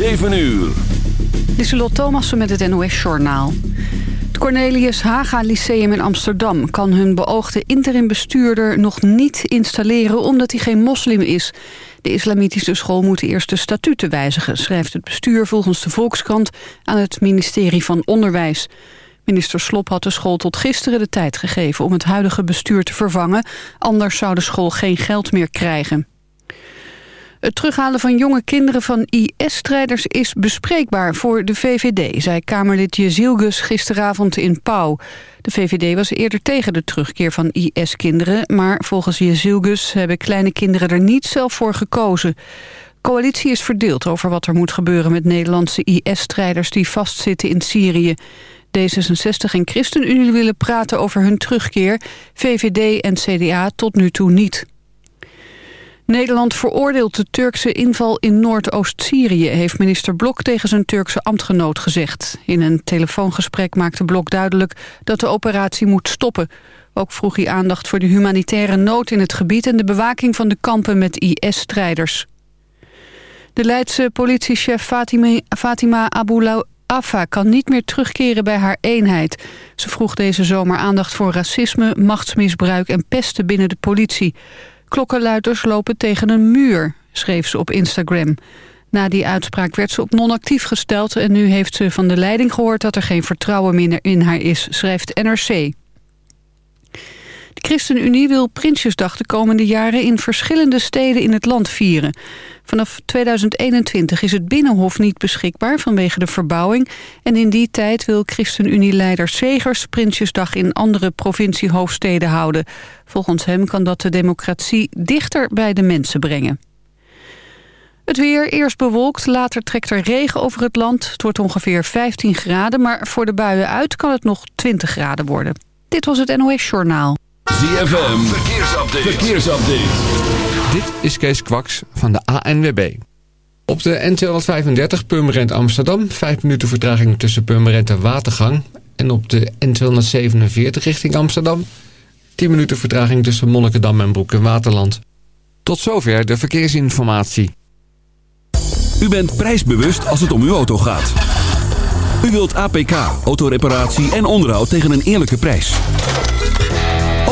7 uur. Lieselot Thomassen met het NOS-journaal. Het Cornelius Haga Lyceum in Amsterdam kan hun beoogde interim-bestuurder nog niet installeren omdat hij geen moslim is. De islamitische school moet eerst de statuten wijzigen, schrijft het bestuur volgens de Volkskrant aan het ministerie van Onderwijs. Minister Slop had de school tot gisteren de tijd gegeven om het huidige bestuur te vervangen, anders zou de school geen geld meer krijgen. Het terughalen van jonge kinderen van IS-strijders is bespreekbaar voor de VVD, zei Kamerlid Jezilgus gisteravond in Pauw. De VVD was eerder tegen de terugkeer van IS-kinderen, maar volgens Jezilgus hebben kleine kinderen er niet zelf voor gekozen. Coalitie is verdeeld over wat er moet gebeuren met Nederlandse IS-strijders die vastzitten in Syrië. D66 en ChristenUnie willen praten over hun terugkeer, VVD en CDA tot nu toe niet. Nederland veroordeelt de Turkse inval in Noordoost-Syrië... heeft minister Blok tegen zijn Turkse ambtgenoot gezegd. In een telefoongesprek maakte Blok duidelijk dat de operatie moet stoppen. Ook vroeg hij aandacht voor de humanitaire nood in het gebied... en de bewaking van de kampen met IS-strijders. De Leidse politiechef Fatima, Fatima Afa kan niet meer terugkeren bij haar eenheid. Ze vroeg deze zomer aandacht voor racisme, machtsmisbruik en pesten binnen de politie. Klokkenluiders lopen tegen een muur, schreef ze op Instagram. Na die uitspraak werd ze op non-actief gesteld... en nu heeft ze van de leiding gehoord dat er geen vertrouwen meer in haar is, schrijft NRC. De ChristenUnie wil Prinsjesdag de komende jaren in verschillende steden in het land vieren. Vanaf 2021 is het Binnenhof niet beschikbaar vanwege de verbouwing. En in die tijd wil ChristenUnie-leider Segers Prinsjesdag in andere provinciehoofdsteden houden. Volgens hem kan dat de democratie dichter bij de mensen brengen. Het weer eerst bewolkt, later trekt er regen over het land. Het wordt ongeveer 15 graden, maar voor de buien uit kan het nog 20 graden worden. Dit was het NOS Journaal. ZFM, verkeersupdate. verkeersupdate. Dit is Kees Kwaks van de ANWB. Op de N235 Purmerend Amsterdam... 5 minuten vertraging tussen Purmerend en Watergang. En op de N247 richting Amsterdam... 10 minuten vertraging tussen Monnikendam en Broek in Waterland. Tot zover de verkeersinformatie. U bent prijsbewust als het om uw auto gaat. U wilt APK, autoreparatie en onderhoud tegen een eerlijke prijs.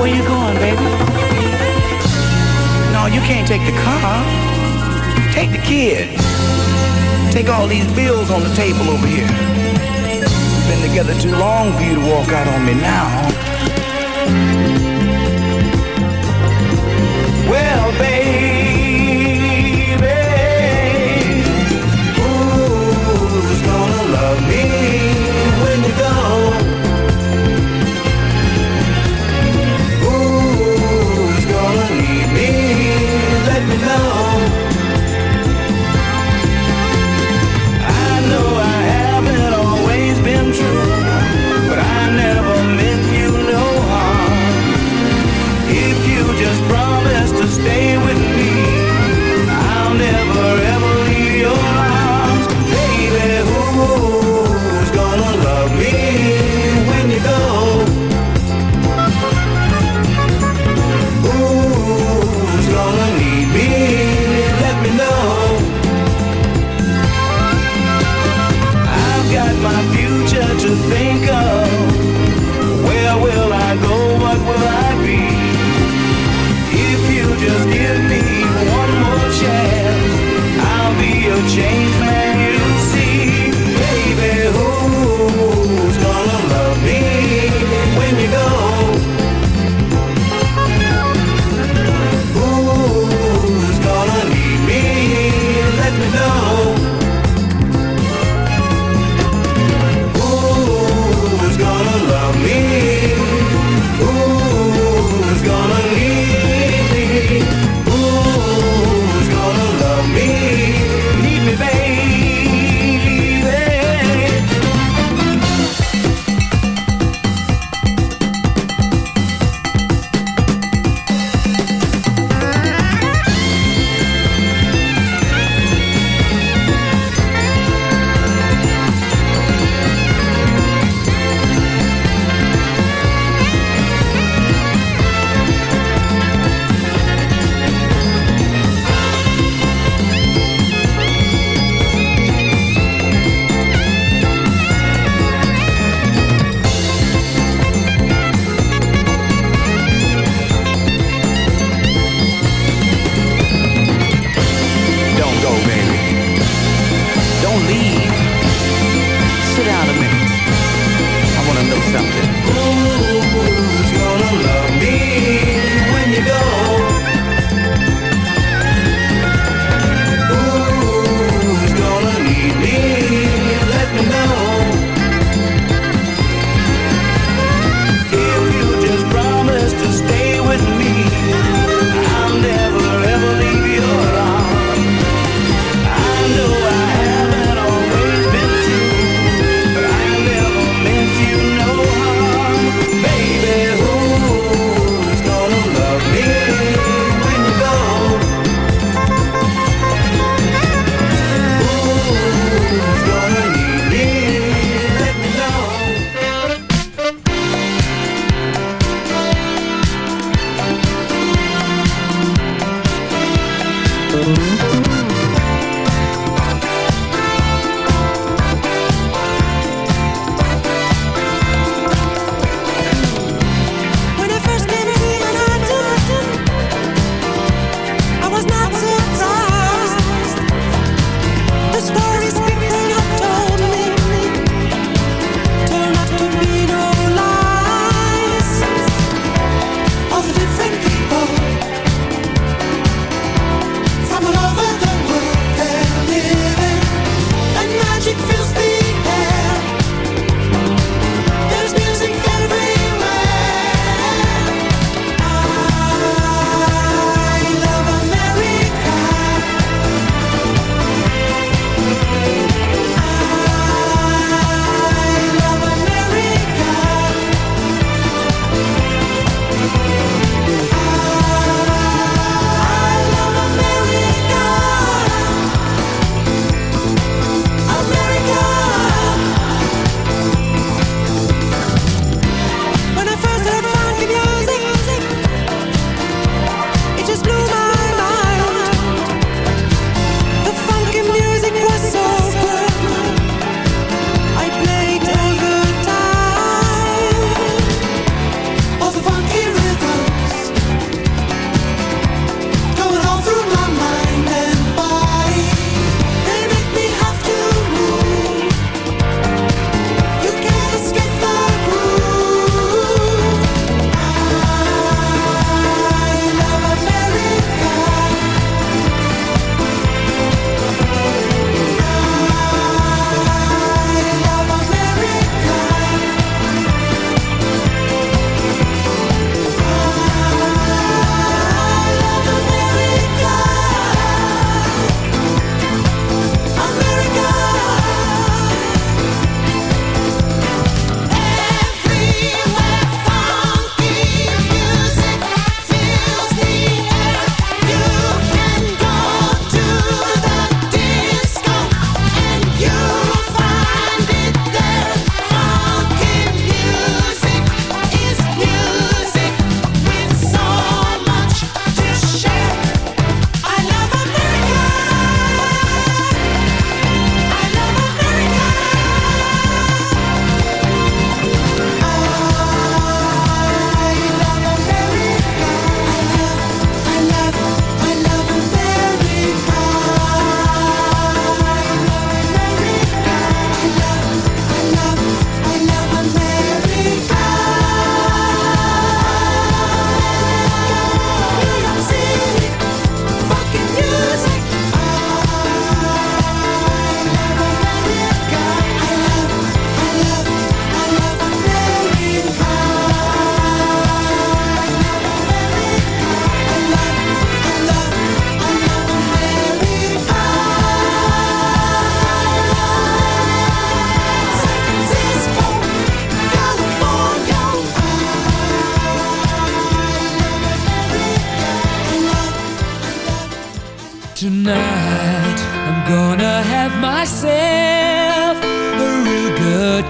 Where you going, baby? No, you can't take the car. Take the. Take all these bills on the table over here. Been together too long for you to walk out on me now.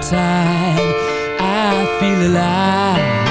Time. I feel alive.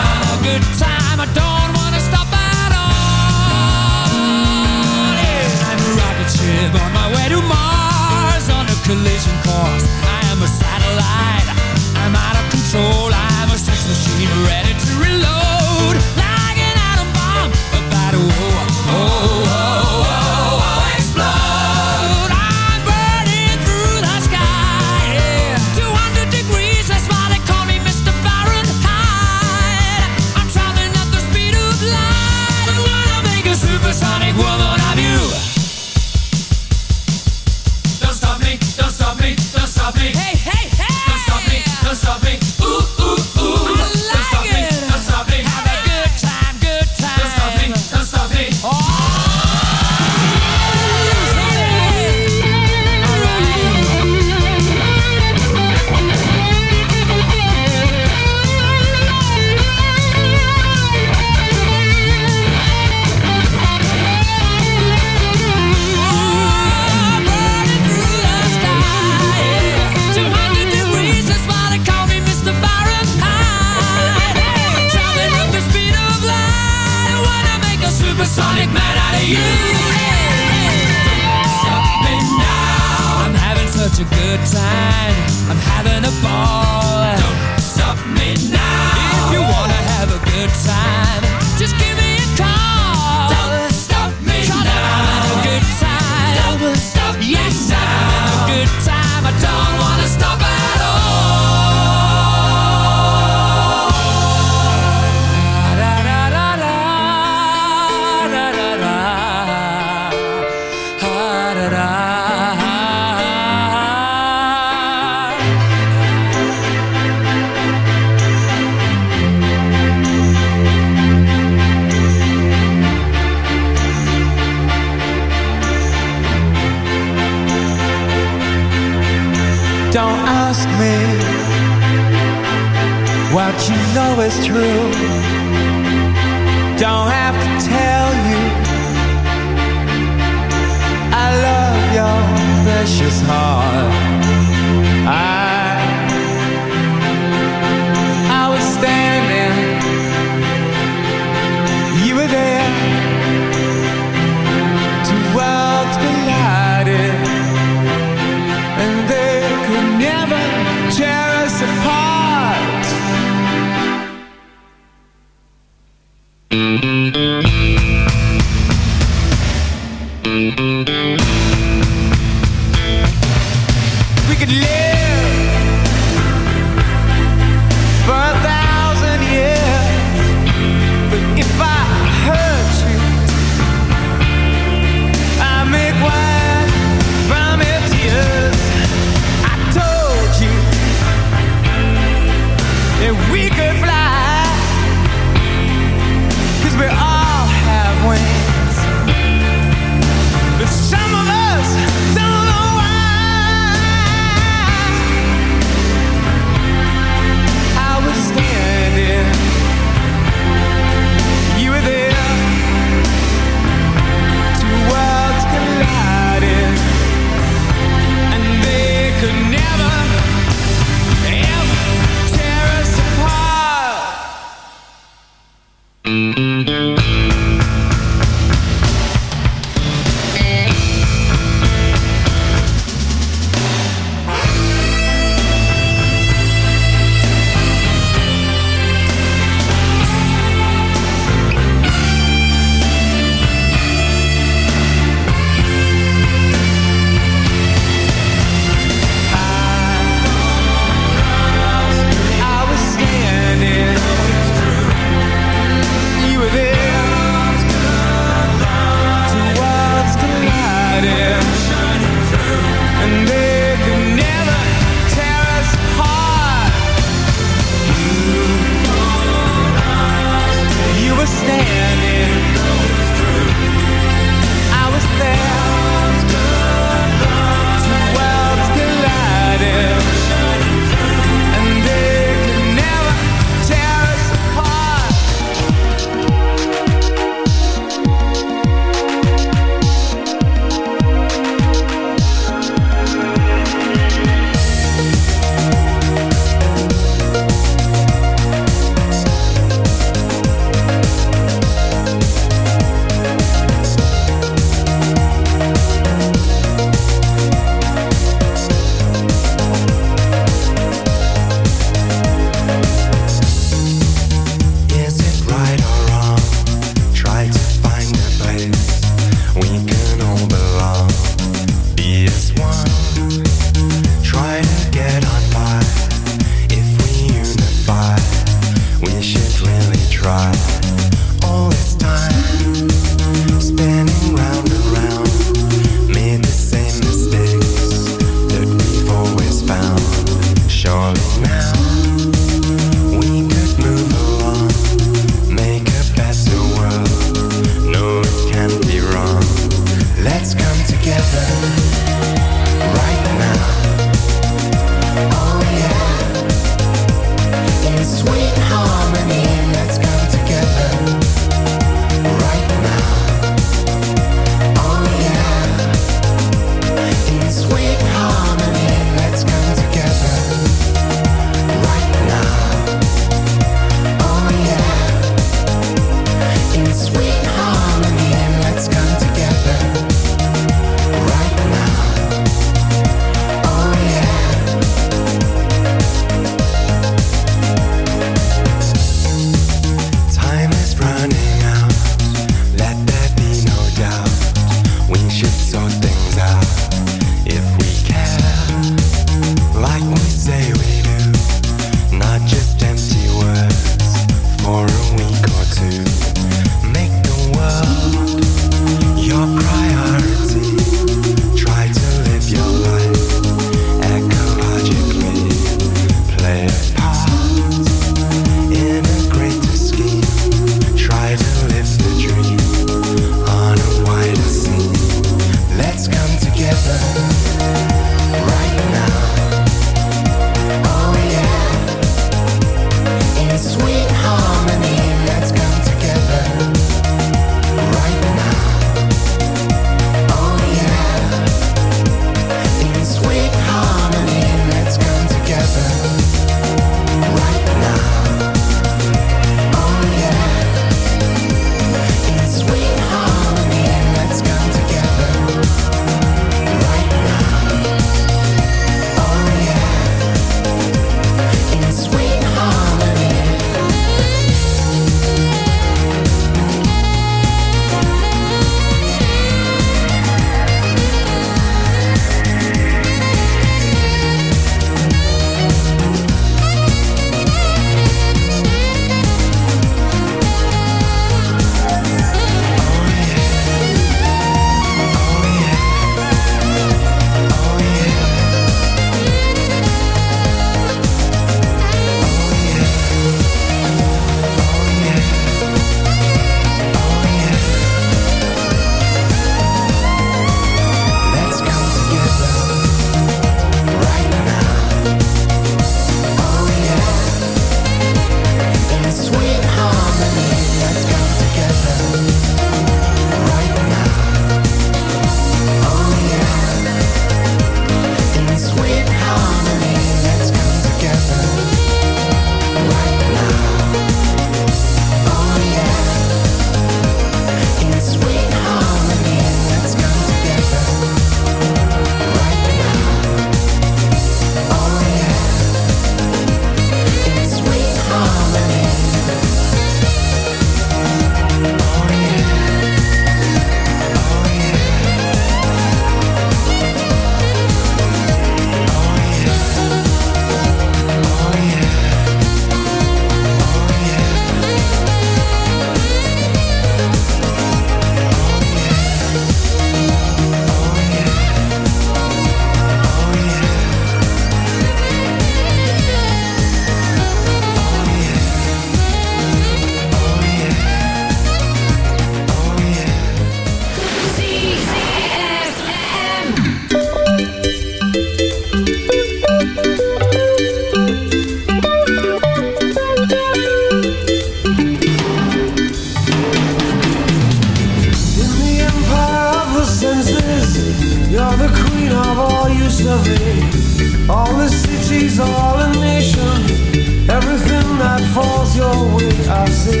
Everything that falls your way, I see.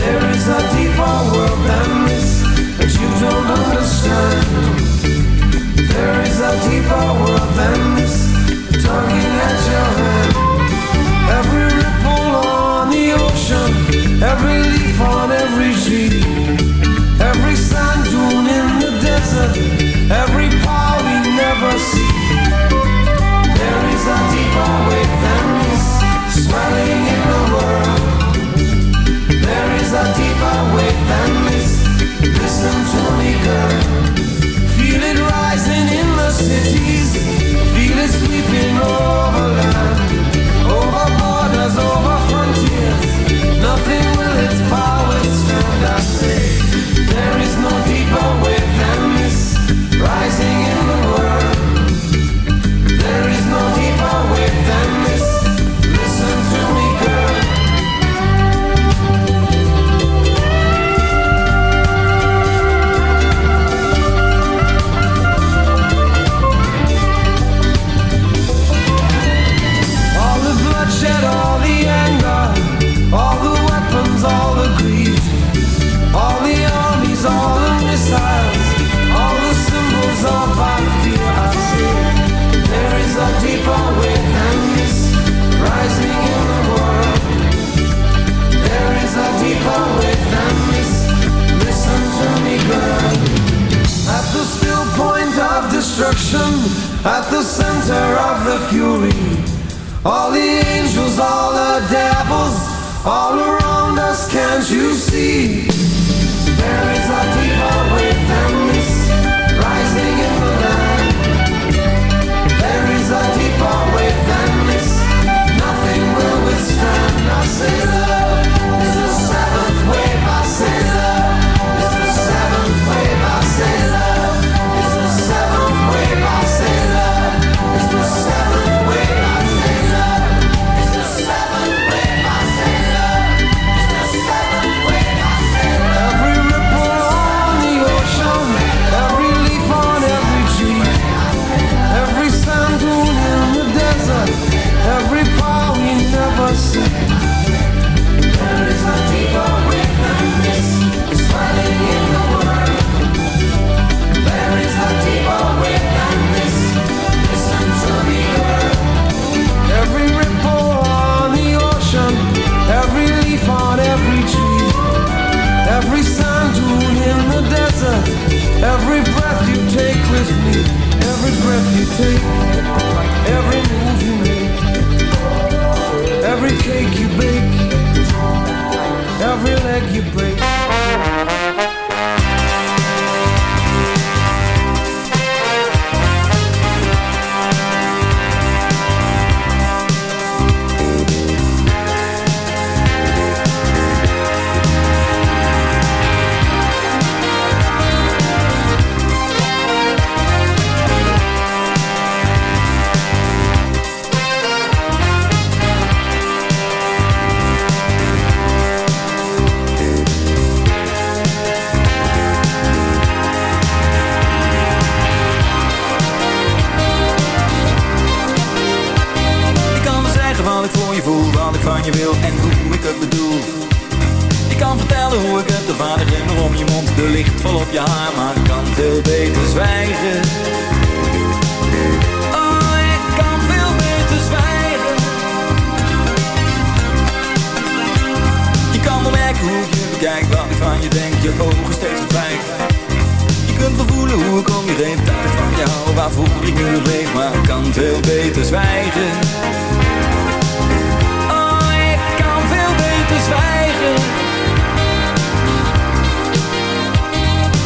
There is a deeper world than this that you don't understand. There is a deeper world than this, tugging at your hand. Every ripple on the ocean, every leaf on every tree, every sand dune in the desert. Devils, all around us, can't you see? There is a je wil en hoe ik het bedoel. Ik kan vertellen hoe ik het, de vader om je mond, de licht vol op je haar, maar ik kan veel beter zwijgen. Oh, ik kan veel beter zwijgen. Je kan wel merken hoe je bekijk, wat ik van je denk, je ogen steeds verdwijgen. Je kunt wel voelen hoe ik om je heen, dat ik van jou, waarvoor ik nu leef, maar ik kan veel beter zwijgen. Zwijgen.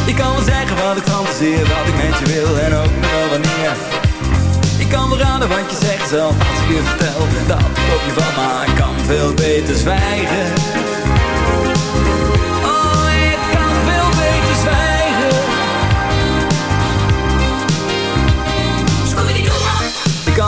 Ik kan wel zeggen wat ik fantaseer, wat ik met je wil en ook nog wel wanneer. Ik kan wel raden wat je zegt zelf als ik je vertel dat ik je maar ik kan veel beter zwijgen.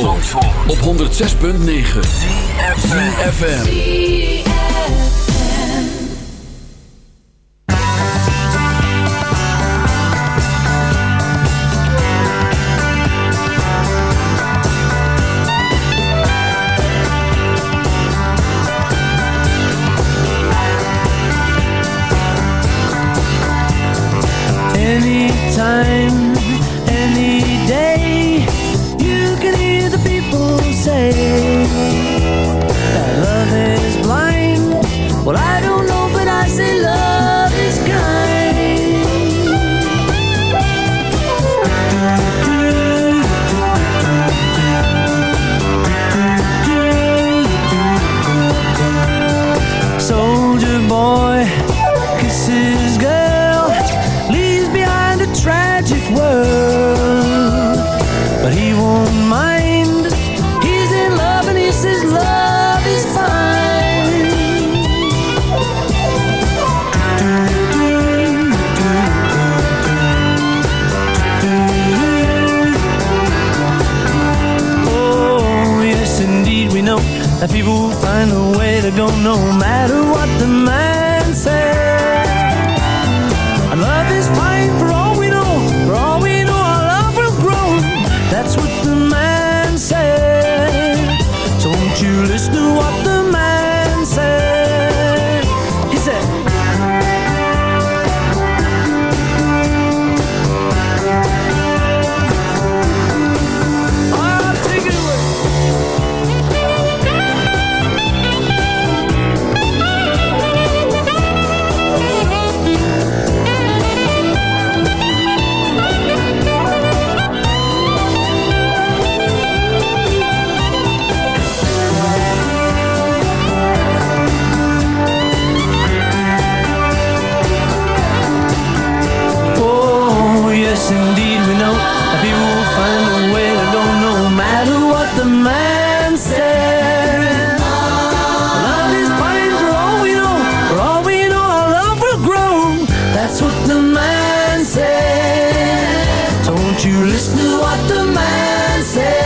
Zandvoort, op 106.9 FM. Won't you listen to what the man says?